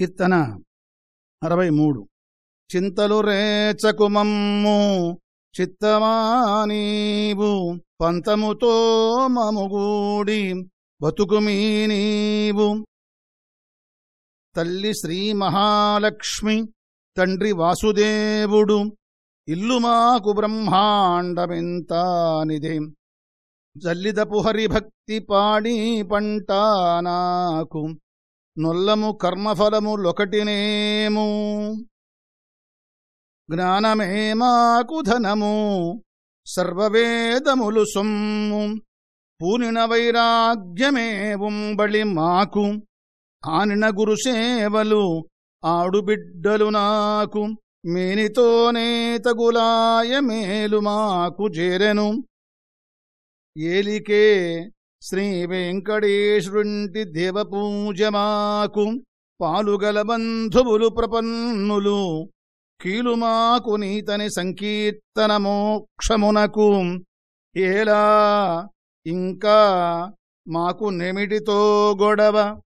కీర్తన అరవై మూడు చింతలు రేచకుమమ్ము చిత్తమానీవు పంతముతో మముగూడి బతుకుమీ నీవు తల్లి శ్రీ మహాలక్ష్మి తండ్రి వాసుదేవుడు ఇల్లు మాకు బ్రహ్మాండమింతానిదే. జల్లిదపు హరిభక్తి పాడి పంట నాకు నొల్లము కర్మఫలములొకటినేము జ్ఞానమే మాకుధనము సర్వవేదములు సొమ్ము పూనిన వైరాగ్యమే మాకు ఆనిన గురుసేవలు ఆడుబిడ్డలు నాకు మేనితోనే తగులాయ మేలు మాకు చేరెను. ఏలికే శ్రీ వెంకటేశ్వరుంటి దేవపూజమాకు పాలుగల బంధువులు ప్రపన్నులు. కీలుమాకు నీతని సంకీర్తన మోక్షమునకు ఏలా? ఇంకా మాకు నెమిటితో గొడవ.